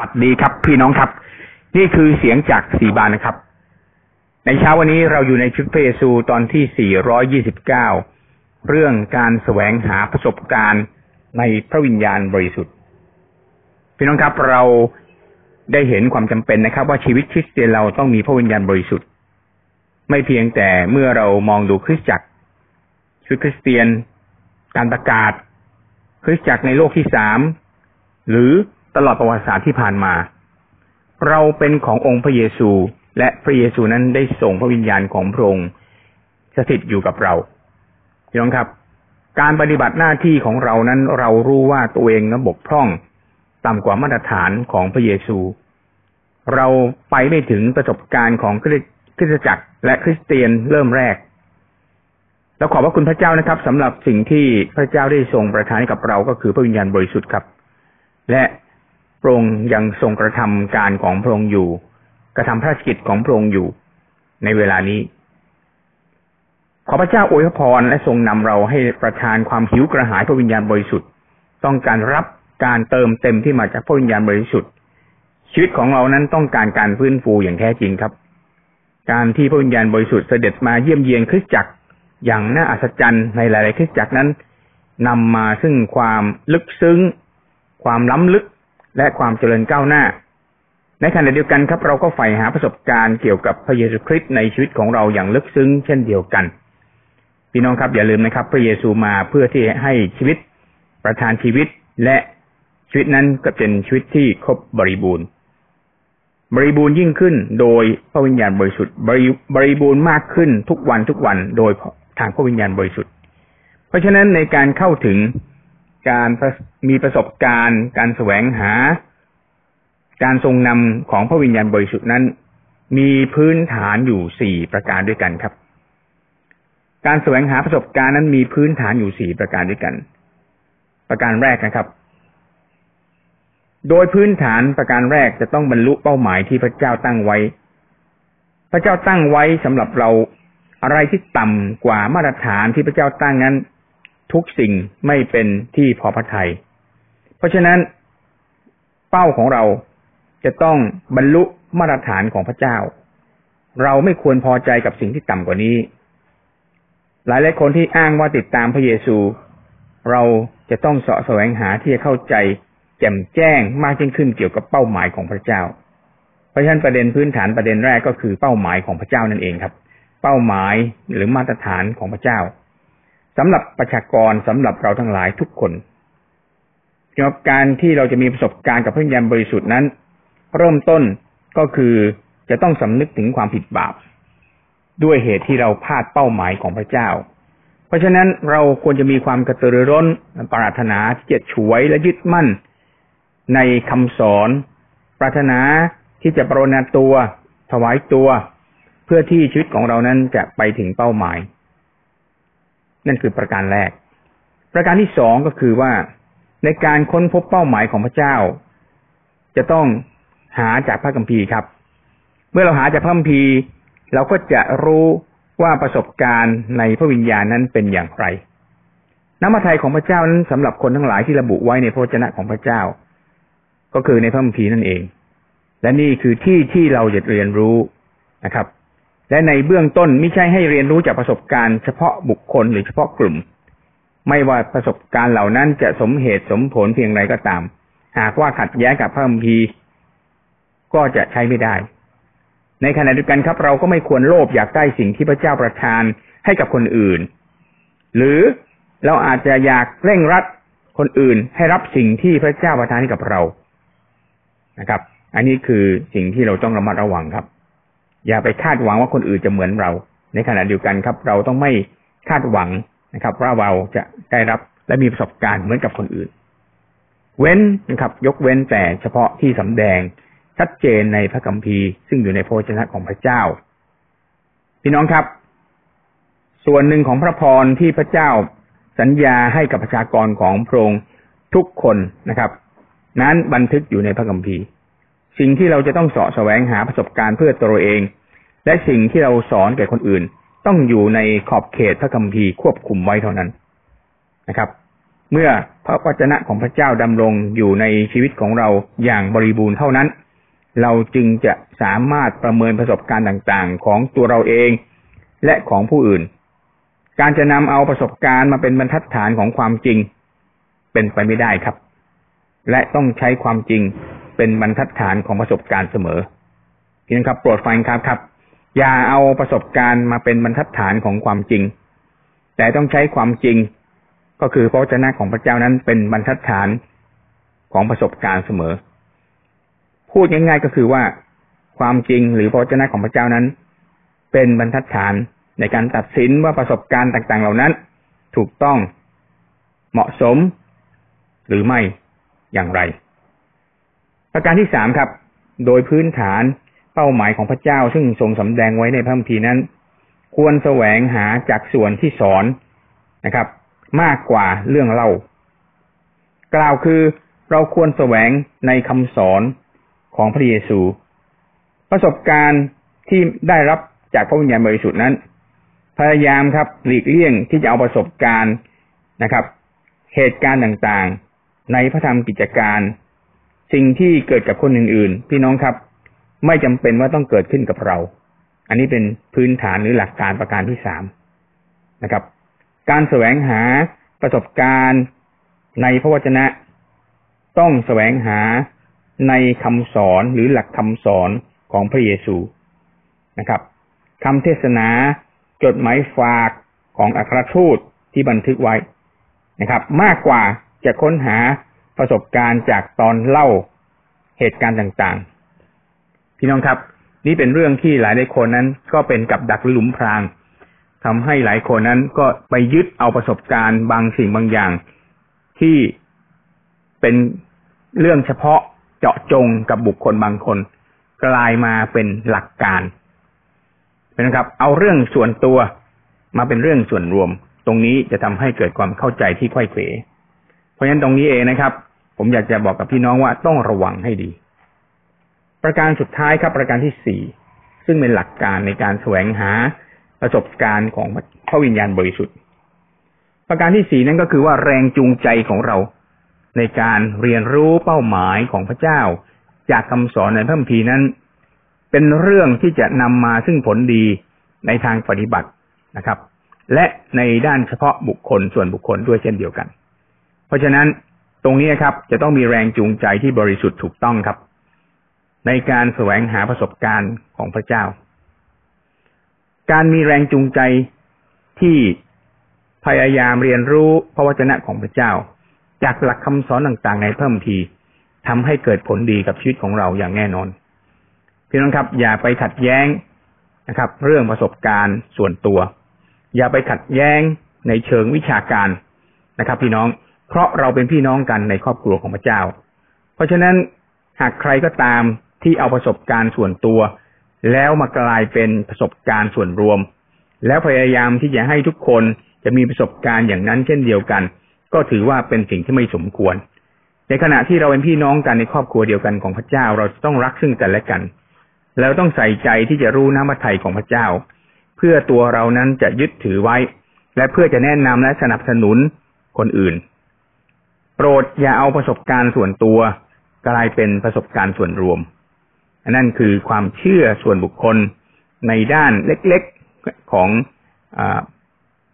วัสดีครับพี่น้องครับ นี่คือเสียงจากสีบานนะครับ ในเช้าวันนี้เราอยู่ในชุดพเยซูตอนที่ 429 เรื่องการแสวงหาประสบการณ์ในพระวิญญาณบริสุทธิ์ พี่น้องครับเราได้เห็นความจำเป็นนะครับ ว่าชีวิตคริสเตียนเราต้องมีพระวิญญาณบริสุทธิ์ ไม่เพียงแต่เมื่อเรามองดูคริสตจักรชุดคริสเตียน การประกาศ คริสตจักรในโลกที่สามหรือ ตลอดประวัติศาสตร์ที่ผ่านมา เราเป็นขององค์พระเยซู และพระเยซูนั้นได้ส่งพระวิญญาณของพระองค์สถิตอยู่กับเราพี่น้องครับ การปฏิบัติหน้าที่ของเรานั้นเรารู้ว่าตัวเองนั้นบกพร่องต่ำกว่ามาตรฐานของพระเยซู เราไปไม่ถึงประสบการณ์ของคริสตจักรและคริสเตียนเริ่มแรกแล้วขอบพระคุณพระเจ้านะครับสำหรับสิ่งที่พระเจ้าได้ทรงประทานให้กับเราก็คือพระวิญญาณบริสุทธิ์ครับ และ พระองค์ยังทรงกระทำการของพระองค์อยู่ กระทำพระราชกิจของพระองค์อยู่ ในเวลานี้ ขอพระเจ้าอวยพรและทรงนำเราให้ประทานความหิวกระหายพระวิญญาณบริสุทธิ์ ต้องการรับการเติมเต็มที่มาจากพระวิญญาณบริสุทธิ์ ชีวิตของเรานั้นต้องการการฟื้นฟูอย่างแท้จริงครับ การที่พระวิญญาณบริสุทธิ์เสด็จมาเยี่ยมเยียนคริสตจักรอย่างน่าอัศจรรย์ในหลาย ๆ คริสตจักรนั้นนำมาซึ่งความลึกซึ้ง ความล้ำลึก และความเจริญก้าวหน้า ในขณะเดียวกันครับ เราก็ใฝ่หาประสบการณ์เกี่ยวกับพระเยซูคริสต์ในชีวิตของเราอย่างลึกซึ้งเช่นเดียวกัน พี่น้องครับอย่าลืมนะครับ พระเยซูมาเพื่อที่ให้ชีวิตประทานชีวิตและชีวิตนั้นก็เป็นชีวิตที่ครบบริบูรณ์ บริบูรณ์ยิ่งขึ้นโดยพระวิญญาณบริสุทธิ์บริบริบูรณ์มากขึ้นทุกวันทุกวันโดยทางพระวิญญาณบริสุทธิ์ เพราะฉะนั้นในการเข้าถึง การมีประสบการณ์ การแสวงหา การทรงนำของพระวิญญาณบริสุทธิ์นั้น มีพื้นฐานอยู่สี่ประการด้วยกันครับ การแสวงหาประสบการณ์นั้นมีพื้นฐานอยู่สี่ประการด้วยกัน ประการแรกนะครับ โดยพื้นฐานประการแรกจะต้องบรรลุเป้าหมายที่พระเจ้าตั้งไว้ พระเจ้าตั้งไว้สำหรับเราอะไรที่ต่ำกว่ามาตรฐานที่พระเจ้าตั้งนั้น ทุกสิ่งไม่เป็นที่พอพระทยัยเพราะฉะนั้น เป้าของเราจะต้องบรรลุมาตรฐานของพระเจ้า เราไม่ควรพอใจกับสิ่งที่ต่ำกว่านี้ หลายหลายคนที่อ้างว่าติดตามพระเยซู เราจะต้องเสาะแสวงหาที่จะเข้าใจแจ่มแจ้งมากยิ่งขึ้นเกี่ยวกับเป้าหมายของพระเจ้า เพราะฉะนั้นประเด็นพื้นฐานประเด็นแรกก็คือเป้าหมายของพระเจ้านั่นเองครับ เป้าหมายหรือมาตรฐานของพระเจ้า สำหรับประชากรสำหรับเราทั้งหลายทุกคนเกี่ยวกับการที่เราจะมีประสบการณ์กับพระวิญญาณบริสุทธิ์นั้น เริ่มต้นก็คือจะต้องสำนึกถึงความผิดบาป ด้วยเหตุที่เราพลาดเป้าหมายของพระเจ้า เพราะฉะนั้นเราควรจะมีความกระตือรือร้นปรารถนาที่จะฉวยและยึดมั่น ในคำสอน ปรารถนาที่จะปรนนาตัว ถวายตัว เพื่อที่ชีวิตของเรานั้นจะไปถึงเป้าหมาย นั่นคือประการแรก ประการที่สองก็คือว่าในการค้นพบเป้าหมายของพระเจ้า จะต้องหาจากพระคัมภีร์ครับ เมื่อเราหาจากพระคัมภีร์ เราก็จะรู้ว่าประสบการณ์ในพระวิญญาณนั้นเป็นอย่างไรน้ำมัทไทยของพระเจ้านั้นสำหรับคนทั้งหลายที่ระบุไว้ในพระเจนะของพระเจ้า ก็คือในพระคัมภีร์นั่นเอง และนี่คือที่ที่เราจะเรียนรู้นะครับ และในเบื้องต้นไม่ใช่ให้เรียนรู้จากประสบการณ์เฉพาะบุคคลหรือเฉพาะกลุ่ม ไม่ว่าประสบการณ์เหล่านั้นจะสมเหตุสมผลเพียงไรก็ตาม หากว่าขัดแย้งกับพระคัมภีร์ก็จะใช้ไม่ได้ ในขณะเดียวกันครับ เราก็ไม่ควรโลภอยากได้สิ่งที่พระเจ้าประทานให้กับคนอื่น หรือเราอาจจะอยากเร่งรัดคนอื่นให้รับสิ่งที่พระเจ้าประทานให้กับเรานะครับ อันนี้คือสิ่งที่เราต้องระมัดระวังครับ อย่าไปคาดหวังว่าคนอื่นจะเหมือนเรา ในขณะเดียวกันครับ เราต้องไม่คาดหวังนะครับ ว่าเราจะได้รับและมีประสบการณ์เหมือนกับคนอื่น เว้นนะครับ ยกเว้นแต่เฉพาะที่สำแดงชัดเจนในพระคัมภีร์ซึ่งอยู่ในโพระวจนะของพระเจ้า พี่น้องครับ ส่วนหนึ่งของพระพรที่พระเจ้าสัญญาให้กับประชากรของพระองค์ทุกคนนะครับ นั้นบันทึกอยู่ในพระคัมภีร์ สิ่งที่เราจะต้องสาะแสวงหาประสบการณ์เพื่อตัวเอง และสิ่งที่เราสอนแก่คนอื่น ต้องอยู่ในขอบเขตพระคัมภีร์ควบคุมไว้เท่านั้นนะครับ เมื่อพระวจนะของพระเจ้าดำรงอยู่ในชีวิตของเราอย่างบริบูรณ์เท่านั้น เราจึงจะสามารถประเมินประสบการณ์ต่างๆ ของตัวเราเองและของผู้อื่น การจะนำเอาประสบการณ์มาเป็นบรรทัดฐานของความจริง เป็นไปไม่ได้ครับ และต้องใช้ความจริง เป็นบรรทัดฐานของประสบการณ์เสมอพี่น้องครับ โปรดฟังครับครับ อย่าเอาประสบการณ์มาเป็นบรรทัดฐานของความจริง แต่ต้องใช้ความจริง ก็คือพระวจนะของพระเจ้านั้นเป็นบรรทัดฐานของประสบการณ์เสมอ พูดง่ายๆก็คือว่าความจริงหรือพระวจนะของพระเจ้านั้น เป็นบรรทัดฐานในการตัดสินว่าประสบการณ์ต่าง ๆ เหล่านั้น ถูกต้องเหมาะสม หรือไม่อย่างไร ประการที่สามครับ โดยพื้นฐานเป้าหมายของพระเจ้า ซึ่งทรงสำแดงไว้ในพระคัมภีร์นั้น ควรแสวงหาจากส่วนที่สอนนะครับ มากกว่าเรื่องเล่า กล่าวคือเราควรแสวงในคำสอนของพระเยซู ประสบการณ์ที่ได้รับจากพระวิญญาณบริสุทธิ์นั้น พยายามครับ หลีกเลี่ยงที่จะเอาประสบการณ์นะครับ เหตุการณ์ต่างๆ ในพระธรรมกิจการ สิ่งที่เกิดกับคนอื่น ๆ พี่น้องครับ ไม่จำเป็นว่าต้องเกิดขึ้นกับเรา อันนี้เป็นพื้นฐานหรือหลักการประการที่สามนะครับ การแสวงหาประสบการณ์ในพระวจนะ ต้องแสวงหาในคำสอนหรือหลักคำสอนของพระเยซูนะครับคำเทศนาจดหมายฝากของอัครทูตที่บันทึกไว้นะครับ มากกว่าจะค้นหา ประสบการณ์จากตอนเล่าเหตุการณ์ต่างๆ พี่น้องครับ นี่เป็นเรื่องที่หลายหลายคนนั้น ก็เป็นกับดักหลุมพรางทำให้หลายคนนั้นก็ไปยึดเอาประสบการณ์บางสิ่งบางอย่าง ที่เป็นเรื่องเฉพาะเจาะจงกับบุคคลบางคน กลายมาเป็นหลักการนะครับ เอาเรื่องส่วนตัวมาเป็นเรื่องส่วนรวม ตรงนี้จะทำให้เกิดความเข้าใจที่ค่อยเขวเพราะฉะนั้นตรงนี้เองนะครับ ผมอยากจะบอกกับพี่น้องว่าต้องระวังให้ดี ประการสุดท้ายครับ ประการที่สี่ซึ่งเป็นหลักการในการแสวงหาประสบการณ์ของพระวิญญาณบริสุทธิ์ ประการที่สี่นั่นก็คือว่าแรงจูงใจของเรา ในการเรียนรู้เป้าหมายของพระเจ้า จากคำสอนในพระคัมภีร์นั้น เป็นเรื่องที่จะนำมาซึ่งผลดีในทางปฏิบัตินะครับ และในด้านเฉพาะบุคคลส่วนบุคคลด้วยเช่นเดียวกัน เพราะฉะนั้น ตรงนี้ครับ จะต้องมีแรงจูงใจที่บริสุทธิ์ถูกต้องครับ ในการแสวงหาประสบการณ์ของพระเจ้า การมีแรงจูงใจที่พยายามเรียนรู้พระวจนะของพระเจ้า จากหลักคำสอนต่างๆ ในเพิ่มทีทำให้เกิดผลดีกับชีวิตของเราอย่างแน่นอนพี่น้องครับ อย่าไปขัดแย้งนะครับ เรื่องประสบการณ์ส่วนตัว อย่าไปขัดแย้งในเชิงวิชาการนะครับ พี่น้อง เพราะเราเป็นพี่น้องกันในครอบครัวของพระเจ้า เพราะฉะนั้นหากใครก็ตามที่เอาประสบการณ์ส่วนตัว แล้วมากลายเป็นประสบการณ์ส่วนรวม แล้วพยายามที่จะให้ทุกคนจะมีประสบการณ์อย่างนั้นเช่นเดียวกัน ก็ถือว่าเป็นสิ่งที่ไม่สมควร ในขณะที่เราเป็นพี่น้องกันในครอบครัวเดียวกันของพระเจ้า เราต้องรักซึ่งกันและกันแล้วต้องใส่ใจที่จะรู้น้ำพระทัยของพระเจ้า เพื่อตัวเรานั้นจะยึดถือไว้ และเพื่อจะแนะนำและสนับสนุนคนอื่น โปรดอย่าเอาประสบการณ์ส่วนตัว กลายเป็นประสบการณ์ส่วนรวมนั่นคือความเชื่อส่วนบุคคลในด้านเล็กๆของอ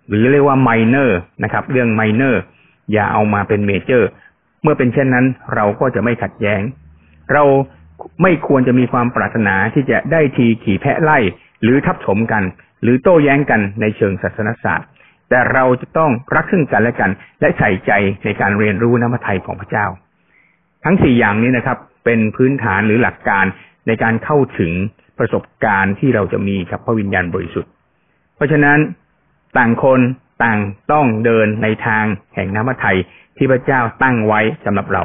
หรือเรียกว่า minor นะครับ เรื่อง minorอย่าเอามาเป็นเมเจอร์ เมื่อเป็นเช่นนั้น เราก็จะไม่ขัดแย้ง เราไม่ควรจะมีความปรารถนาที่จะได้ทีขี่แพะไล่ หรือทับถมกัน หรือโต้แย้งกันในเชิงศาสนศาสตร์ แต่เราจะต้องรักซึ่งกันและกัน และใส่ใจในการเรียนรู้น้ำพระทัยของพระเจ้า ทั้งสี่อย่างนี้นะครับ เป็นพื้นฐานหรือหลักการในการเข้าถึงประสบการณ์ที่เราจะมีกับพระวิญญาณบริสุทธิ์ เพราะฉะนั้นต่างคนต่างต้องเดินในทางแห่งน้ำพระทัยที่พระเจ้าตั้งไว้สำหรับเรา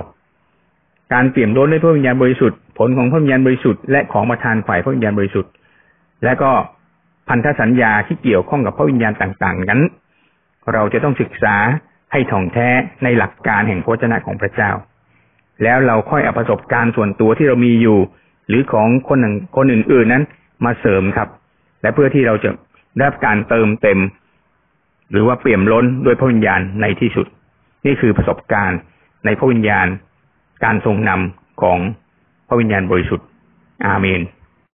การเปี่ยมล้นด้วยพระวิญญาณบริสุทธิ์ผลของพระวิญญาณบริสุทธิ์และของประทานฝ่ายพระวิญญาณบริสุทธิ์และก็พันธสัญญาที่เกี่ยวข้องกับพระวิญญาณต่าง ๆ นั้น เราจะต้องศึกษาให้ถ่องแท้ในหลักการแห่งพระเจ้าของพระเจ้า แล้วเราค่อยเอาประสบการณ์ส่วนตัวที่เรามีอยู่ หรือของคนหนึ่งคนอื่นๆนั้น มาเสริมครับ และเพื่อที่เราจะได้รับการเติมเต็ม หรือว่าเปี่ยมล้นด้วยพระวิญญาณในที่สุด นี่คือประสบการณ์ในพระวิญญาณการทรงนำของพระวิญญาณบริสุทธิ์ อาเมน